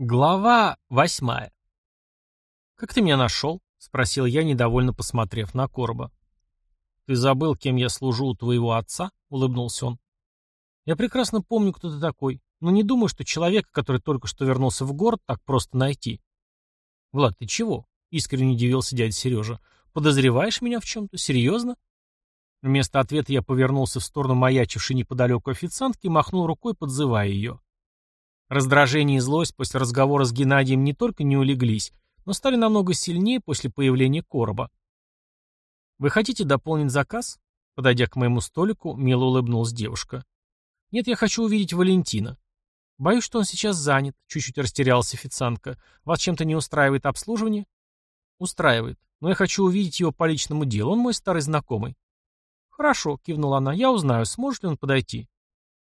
Глава восьмая. «Как ты меня нашел?» — спросил я, недовольно посмотрев на Короба. «Ты забыл, кем я служу у твоего отца?» — улыбнулся он. «Я прекрасно помню, кто ты такой, но не думаю, что человека, который только что вернулся в город, так просто найти». «Влад, ты чего?» — искренне удивился дядя Сережа. «Подозреваешь меня в чем-то? Серьезно?» Вместо ответа я повернулся в сторону маячившей неподалеку официантки и махнул рукой, подзывая ее. Раздражение и злость после разговора с Геннадием не только не улеглись, но стали намного сильнее после появления короба. «Вы хотите дополнить заказ?» Подойдя к моему столику, мило улыбнулась девушка. «Нет, я хочу увидеть Валентина». «Боюсь, что он сейчас занят», — чуть-чуть растерялась официантка. «Вас чем-то не устраивает обслуживание?» «Устраивает. Но я хочу увидеть его по личному делу. Он мой старый знакомый». «Хорошо», — кивнула она. «Я узнаю, сможет ли он подойти».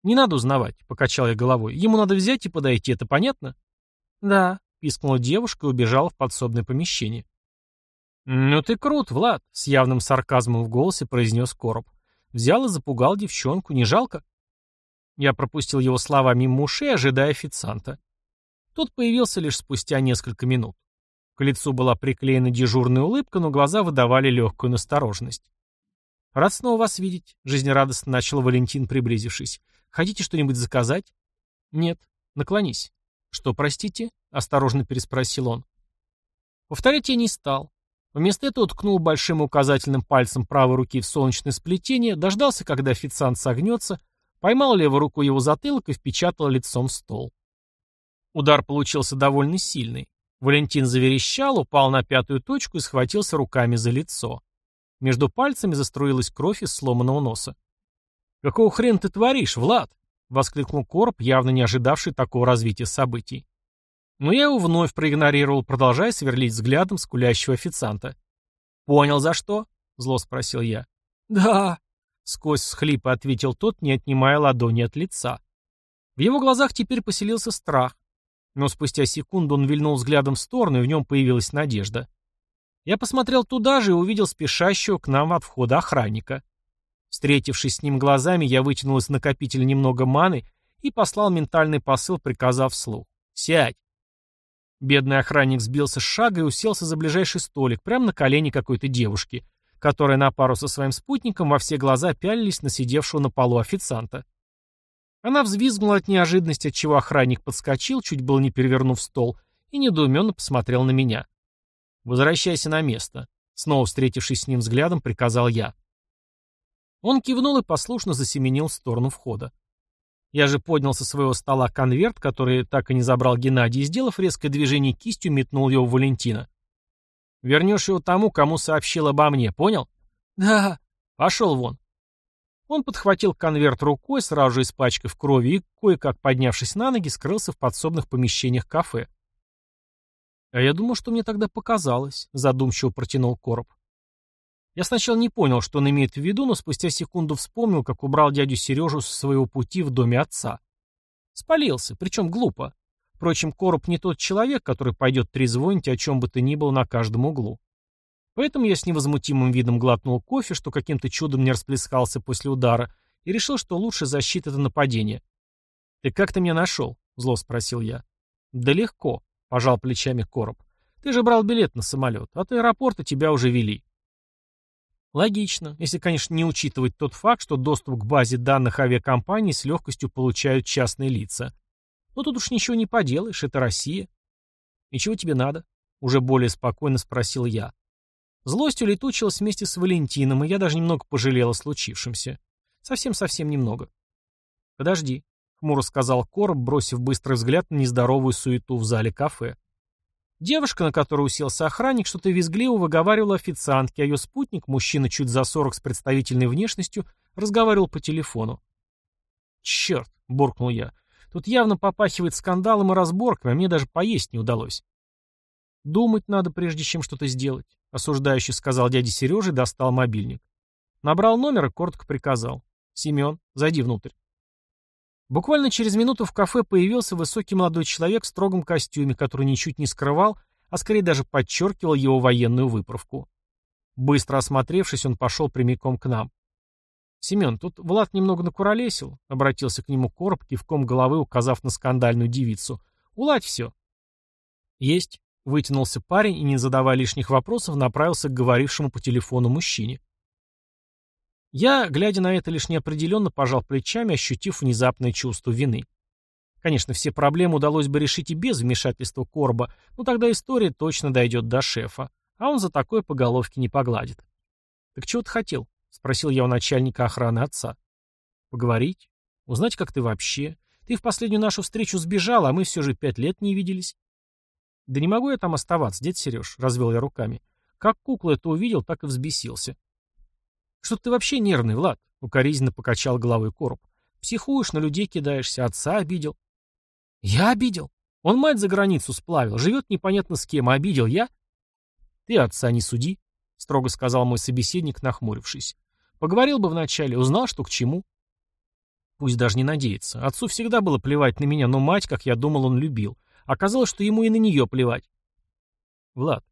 «Не надо узнавать», — покачал я головой. «Ему надо взять и подойти, это понятно?» «Да», — пискнула девушка и убежала в подсобное помещение. «Ну ты крут, Влад», — с явным сарказмом в голосе произнес Короб. «Взял и запугал девчонку, не жалко?» Я пропустил его слова мимо ушей, ожидая официанта. Тот появился лишь спустя несколько минут. К лицу была приклеена дежурная улыбка, но глаза выдавали легкую настороженность. «Рад снова вас видеть», — жизнерадостно начал Валентин, приблизившись. Хотите что-нибудь заказать? Нет. Наклонись. Что, простите? Осторожно переспросил он. Повторять я не стал. Вместо этого ткнул большим указательным пальцем правой руки в солнечное сплетение, дождался, когда официант согнется, поймал левой рукой его затылок и впечатал лицом в стол. Удар получился довольно сильный. Валентин заверещал, упал на пятую точку и схватился руками за лицо. Между пальцами заструилась кровь из сломанного носа. «Какого хрена ты творишь, Влад?» — воскликнул Корп, явно не ожидавший такого развития событий. Но я его вновь проигнорировал, продолжая сверлить взглядом скулящего официанта. «Понял, за что?» — зло спросил я. «Да», — сквозь схлипы ответил тот, не отнимая ладони от лица. В его глазах теперь поселился страх. Но спустя секунду он вильнул взглядом в сторону, и в нем появилась надежда. Я посмотрел туда же и увидел спешащего к нам от входа охранника. Встретившись с ним глазами, я вытянул из накопителя немного маны и послал ментальный посыл, приказав вслух. «Сядь!» Бедный охранник сбился с шага и уселся за ближайший столик, прямо на колени какой-то девушки, которая на пару со своим спутником во все глаза пялились на сидевшего на полу официанта. Она взвизгнула от неожиданности, отчего охранник подскочил, чуть было не перевернув стол, и недоуменно посмотрел на меня. «Возвращайся на место», — снова встретившись с ним взглядом, приказал я. Он кивнул и послушно засеменил в сторону входа. Я же поднял со своего стола конверт, который так и не забрал Геннадий, и, сделав резкое движение кистью, метнул его в Валентина. «Вернешь его тому, кому сообщил обо мне, понял?» «Да». «Пошел вон». Он подхватил конверт рукой, сразу же испачкав крови, и, кое-как поднявшись на ноги, скрылся в подсобных помещениях кафе. «А я думал, что мне тогда показалось», — задумчиво протянул короб. Я сначала не понял, что он имеет в виду, но спустя секунду вспомнил, как убрал дядю Сережу со своего пути в доме отца. Спалился, причем глупо. Впрочем, Короб не тот человек, который пойдет трезвонить о чем бы то ни было на каждом углу. Поэтому я с невозмутимым видом глотнул кофе, что каким-то чудом не расплескался после удара, и решил, что лучше защита — это нападение. «Ты как ты меня нашел?» — зло спросил я. «Да легко», — пожал плечами Короб. «Ты же брал билет на самолет, от аэропорта тебя уже вели. Логично, если, конечно, не учитывать тот факт, что доступ к базе данных авиакомпаний с легкостью получают частные лица. Но тут уж ничего не поделаешь, это Россия. И чего тебе надо? Уже более спокойно спросил я. Злость улетучилась вместе с Валентином, и я даже немного пожалел о случившемся. Совсем-совсем немного. Подожди, хмуро сказал Короб, бросив быстрый взгляд на нездоровую суету в зале кафе. Девушка, на которую уселся охранник, что-то визгливо выговаривала официантке, а ее спутник, мужчина чуть за сорок с представительной внешностью, разговаривал по телефону. «Черт!» — буркнул я. «Тут явно попахивает скандалом и разборками, а мне даже поесть не удалось». «Думать надо, прежде чем что-то сделать», — осуждающий сказал дядя Сережа и достал мобильник. Набрал номер и коротко приказал. «Семен, зайди внутрь». Буквально через минуту в кафе появился высокий молодой человек в строгом костюме, который ничуть не скрывал, а скорее даже подчеркивал его военную выправку. Быстро осмотревшись, он пошел прямиком к нам. «Семен, тут Влад немного накуролесил», — обратился к нему короб, кивком головы указав на скандальную девицу. «Уладь все». Есть. Вытянулся парень и, не задавая лишних вопросов, направился к говорившему по телефону мужчине. Я, глядя на это, лишь неопределенно пожал плечами, ощутив внезапное чувство вины. Конечно, все проблемы удалось бы решить и без вмешательства Корба, но тогда история точно дойдет до шефа, а он за такое по головке не погладит. «Так чего ты хотел?» — спросил я у начальника охраны отца. «Поговорить? Узнать, как ты вообще? Ты в последнюю нашу встречу сбежал, а мы все же пять лет не виделись». «Да не могу я там оставаться, дед Сереж», — развел я руками. Как куклу это увидел, так и взбесился. «Что ты вообще нервный, Влад?» — укоризненно покачал головой короб. «Психуешь, на людей кидаешься, отца обидел». «Я обидел? Он мать за границу сплавил, живет непонятно с кем, а обидел я?» «Ты отца не суди», — строго сказал мой собеседник, нахмурившись. «Поговорил бы вначале, узнал, что к чему». Пусть даже не надеется. Отцу всегда было плевать на меня, но мать, как я думал, он любил. Оказалось, что ему и на нее плевать. Влад,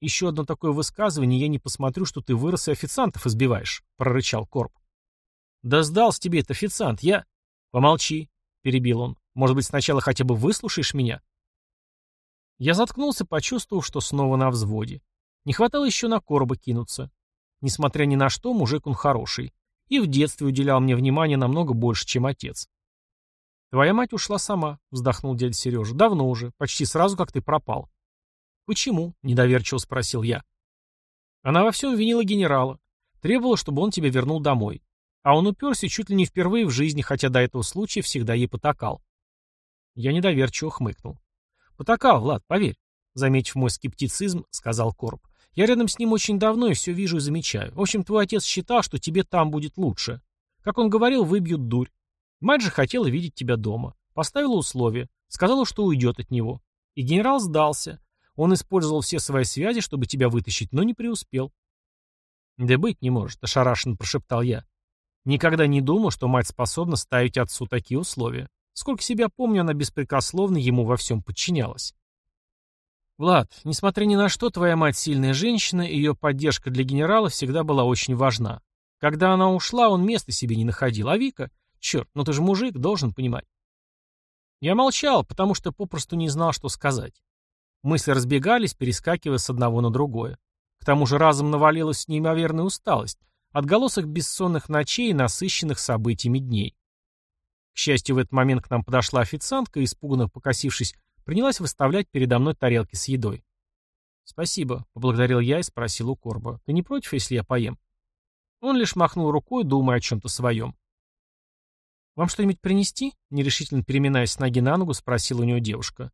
еще одно такое высказывание, я не посмотрю, что ты вырос и официантов избиваешь, прорычал Корп. Да сдался тебе этот официант, я... Помолчи, перебил он. Может быть, сначала хотя бы выслушаешь меня? Я заткнулся, почувствовав, что снова на взводе. Не хватало еще на Корба кинуться. Несмотря ни на что, мужик он хороший. И в детстве уделял мне внимание намного больше, чем отец. «Твоя мать ушла сама», — вздохнул дядя Сережа. «Давно уже, почти сразу, как ты пропал». «Почему?» — недоверчиво спросил я. Она во всем винила генерала. Требовала, чтобы он тебя вернул домой. А он уперся чуть ли не впервые в жизни, хотя до этого случая всегда ей потакал. Я недоверчиво хмыкнул. «Потакал, Влад, поверь», — заметив мой скептицизм, сказал Корп. «Я рядом с ним очень давно и все вижу и замечаю. В общем, твой отец считал, что тебе там будет лучше. Как он говорил, выбьют дурь. Мать же хотела видеть тебя дома. Поставила условия. Сказала, что уйдет от него. И генерал сдался. Он использовал все свои связи, чтобы тебя вытащить, но не преуспел. «Да быть не может», — ошарашенно прошептал я. Никогда не думал, что мать способна ставить отцу такие условия. Сколько себя помню, она беспрекословно ему во всем подчинялась. «Влад, несмотря ни на что, твоя мать сильная женщина, и ее поддержка для генерала всегда была очень важна. Когда она ушла, он места себе не находил, а Вика Черт, ну ты же мужик, должен понимать. Я молчал, потому что попросту не знал, что сказать. Мысли разбегались, перескакивая с одного на другое. К тому же разом навалилась неимоверная усталость, отголосок бессонных ночей и насыщенных событиями дней. К счастью, в этот момент к нам подошла официантка и, испуганно покосившись, принялась выставлять передо мной тарелки с едой. «Спасибо», — поблагодарил я и спросил у Корба. «Ты не против, если я поем?» Он лишь махнул рукой, думая о чем-то своем. «Вам что-нибудь принести?» — нерешительно переминаясь с ноги на ногу, спросила у него девушка.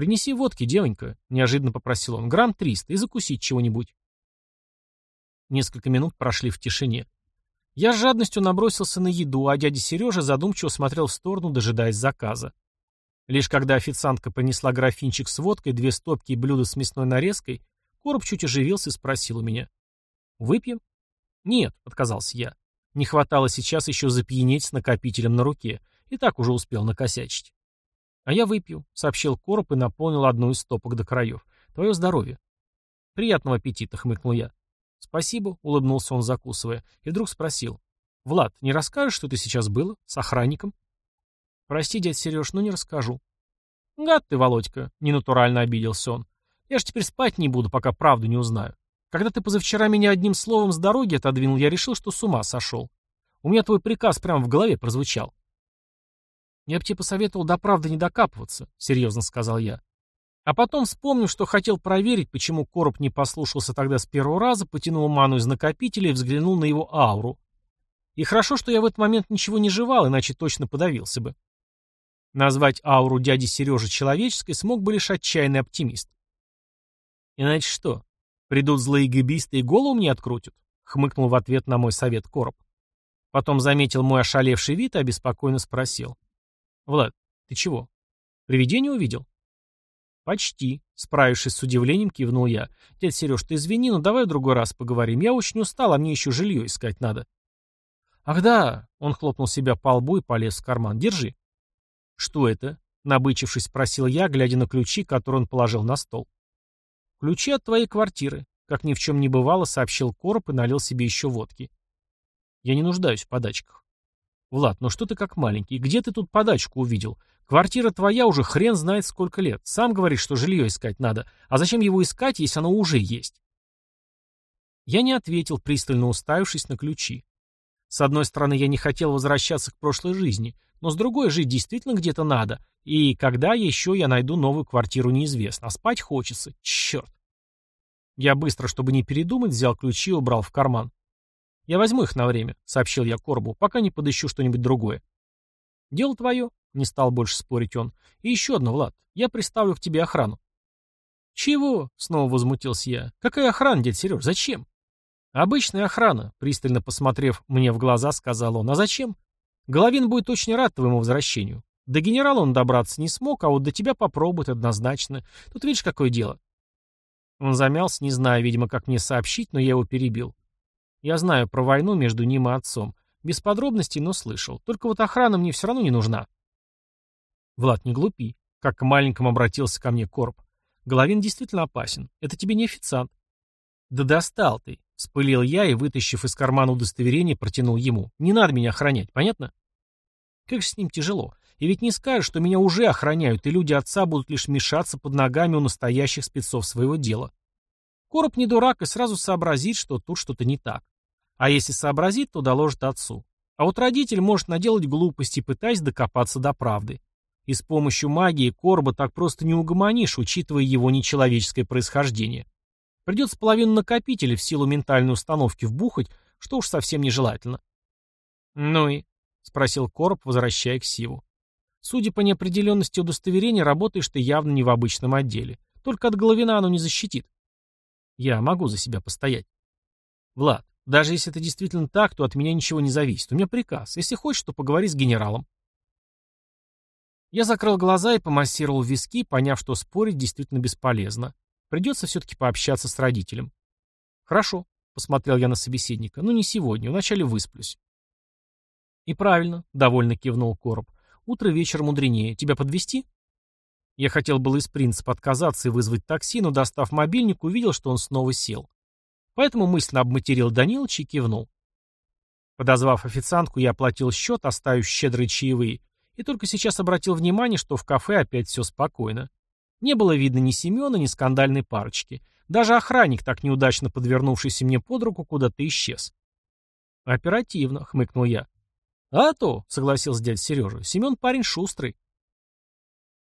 «Принеси водки, девонька», — неожиданно попросил он. «Грамм триста и закусить чего-нибудь». Несколько минут прошли в тишине. Я с жадностью набросился на еду, а дядя Сережа задумчиво смотрел в сторону, дожидаясь заказа. Лишь когда официантка принесла графинчик с водкой, две стопки и блюдо с мясной нарезкой, Короб чуть оживился и спросил у меня. «Выпьем?» «Нет», — отказался я. Не хватало сейчас еще запьянеть с накопителем на руке. И так уже успел накосячить. «А я выпью», — сообщил Короб и наполнил одну из стопок до краев. «Твое здоровье». «Приятного аппетита», — хмыкнул я. «Спасибо», — улыбнулся он, закусывая, и вдруг спросил. «Влад, не расскажешь, что ты сейчас было? С охранником?» «Прости, дядь Сереж, но не расскажу». «Гад ты, Володька», — ненатурально обиделся он. «Я ж теперь спать не буду, пока правду не узнаю. Когда ты позавчера меня одним словом с дороги отодвинул, я решил, что с ума сошел. У меня твой приказ прямо в голове прозвучал. Я бы тебе посоветовал до правды не докапываться, серьезно сказал я. А потом вспомнил, что хотел проверить, почему короб не послушался тогда с первого раза, потянул ману из накопителя и взглянул на его ауру. И хорошо, что я в этот момент ничего не жевал, иначе точно подавился бы. Назвать ауру дяди Сережи человеческой смог бы лишь отчаянный оптимист. Иначе что? Придут злые гибисты и голову мне открутят, хмыкнул в ответ на мой совет Короб. Потом заметил мой ошалевший вид и обеспокоенно спросил. «Влад, ты чего? Привидение увидел?» «Почти», — справившись с удивлением, кивнул я. «Дядь Сереж, ты извини, но давай в другой раз поговорим. Я очень устал, а мне еще жилье искать надо». «Ах да!» — он хлопнул себя по лбу и полез в карман. «Держи». «Что это?» — набычившись, спросил я, глядя на ключи, которые он положил на стол. «Ключи от твоей квартиры», — как ни в чем не бывало, сообщил Короб и налил себе еще водки. «Я не нуждаюсь в подачках». Влад, ну что ты как маленький? Где ты тут подачку увидел? Квартира твоя уже хрен знает сколько лет. Сам говоришь, что жилье искать надо. А зачем его искать, если оно уже есть? Я не ответил, пристально уставившись на ключи. С одной стороны, я не хотел возвращаться к прошлой жизни, но с другой, жить действительно где-то надо. И когда еще я найду новую квартиру, неизвестно. А спать хочется. Черт. Я быстро, чтобы не передумать, взял ключи и убрал в карман. «Я возьму их на время», — сообщил я Корбу, «пока не подыщу что-нибудь другое». «Дело твое», — не стал больше спорить он. «И еще одно, Влад, я приставлю к тебе охрану». «Чего?» — снова возмутился я. «Какая охрана, дядь Сереж, зачем?» «Обычная охрана», — пристально посмотрев мне в глаза, сказал он. «А зачем? Головин будет очень рад твоему возвращению. До генерала он добраться не смог, а вот до тебя попробует однозначно. Тут видишь, какое дело». Он замялся, не зная, видимо, как мне сообщить, но я его перебил. Я знаю про войну между ним и отцом. Без подробностей, но слышал. Только вот охрана мне все равно не нужна. Влад, не глупи. Как к маленькому обратился ко мне Корп. Головин действительно опасен. Это тебе не официант. Да достал ты. Спылил я и, вытащив из кармана удостоверение, протянул ему. Не надо меня охранять, понятно? Как же с ним тяжело. И ведь не скажешь, что меня уже охраняют, и люди отца будут лишь мешаться под ногами у настоящих спецов своего дела. Короб не дурак и сразу сообразит, что тут что-то не так. А если сообразит, то доложит отцу. А вот родитель может наделать глупости, пытаясь докопаться до правды. И с помощью магии Корба так просто не угомонишь, учитывая его нечеловеческое происхождение. Придется половину накопителя в силу ментальной установки вбухать, что уж совсем нежелательно. «Ну и?» — спросил Короб, возвращая к Сиву. «Судя по неопределенности удостоверения, работаешь ты явно не в обычном отделе. Только от Головина оно не защитит». «Я могу за себя постоять». «Влад, даже если это действительно так, то от меня ничего не зависит. У меня приказ. Если хочешь, то поговори с генералом. Я закрыл глаза и помассировал виски, поняв, что спорить действительно бесполезно. Придется все-таки пообщаться с родителем. Хорошо, посмотрел я на собеседника. Ну не сегодня, вначале высплюсь. И правильно, довольно кивнул Короб. Утро вечер мудренее. Тебя подвести? Я хотел было из принципа отказаться и вызвать такси, но, достав мобильник, увидел, что он снова сел. Поэтому мысленно обматерил Данилович и кивнул. Подозвав официантку, я оплатил счет, оставив щедрые чаевые, и только сейчас обратил внимание, что в кафе опять все спокойно. Не было видно ни Семена, ни скандальной парочки. Даже охранник, так неудачно подвернувшийся мне под руку, куда-то исчез. «Оперативно», — хмыкнул я. «А то», — согласился дядя Сережа, — «Семен парень шустрый».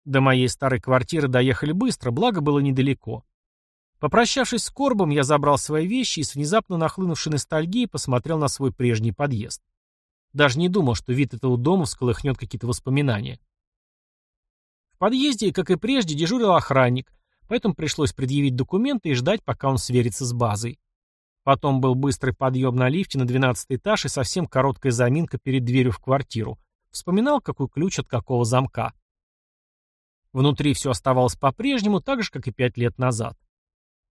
До моей старой квартиры доехали быстро, благо было недалеко. Попрощавшись с Корбом, я забрал свои вещи и с внезапно нахлынувшей ностальгией посмотрел на свой прежний подъезд. Даже не думал, что вид этого дома всколыхнет какие-то воспоминания. В подъезде, как и прежде, дежурил охранник, поэтому пришлось предъявить документы и ждать, пока он сверится с базой. Потом был быстрый подъем на лифте на 12 этаж и совсем короткая заминка перед дверью в квартиру. Вспоминал, какой ключ от какого замка. Внутри все оставалось по-прежнему, так же, как и пять лет назад.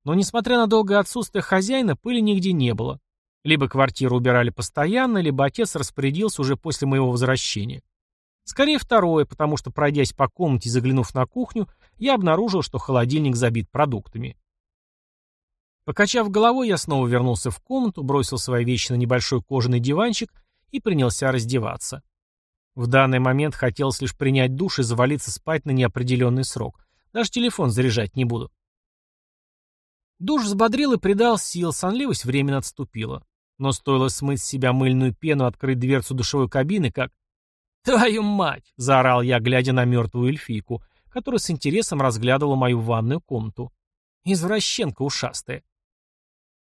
Но, несмотря на долгое отсутствие хозяина, пыли нигде не было. Либо квартиру убирали постоянно, либо отец распорядился уже после моего возвращения. Скорее второе, потому что, пройдясь по комнате и заглянув на кухню, я обнаружил, что холодильник забит продуктами. Покачав головой, я снова вернулся в комнату, бросил свои вещи на небольшой кожаный диванчик и принялся раздеваться. В данный момент хотелось лишь принять душ и завалиться спать на неопределенный срок. Даже телефон заряжать не буду. Душ взбодрил и придал сил, сонливость временно отступила. Но стоило смыть с себя мыльную пену, открыть дверцу душевой кабины, как... «Твою мать!» — заорал я, глядя на мертвую эльфийку, которая с интересом разглядывала мою ванную комнату. Извращенка ушастая.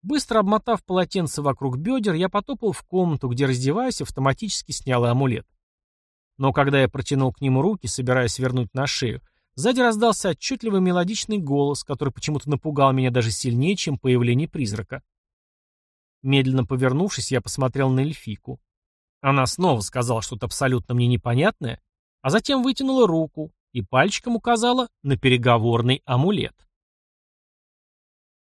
Быстро обмотав полотенце вокруг бедер, я потопал в комнату, где, раздеваясь, автоматически снял амулет. Но когда я протянул к нему руки, собираясь вернуть на шею, Сзади раздался отчетливый мелодичный голос, который почему-то напугал меня даже сильнее, чем появление призрака. Медленно повернувшись, я посмотрел на эльфийку. Она снова сказала что-то абсолютно мне непонятное, а затем вытянула руку и пальчиком указала на переговорный амулет.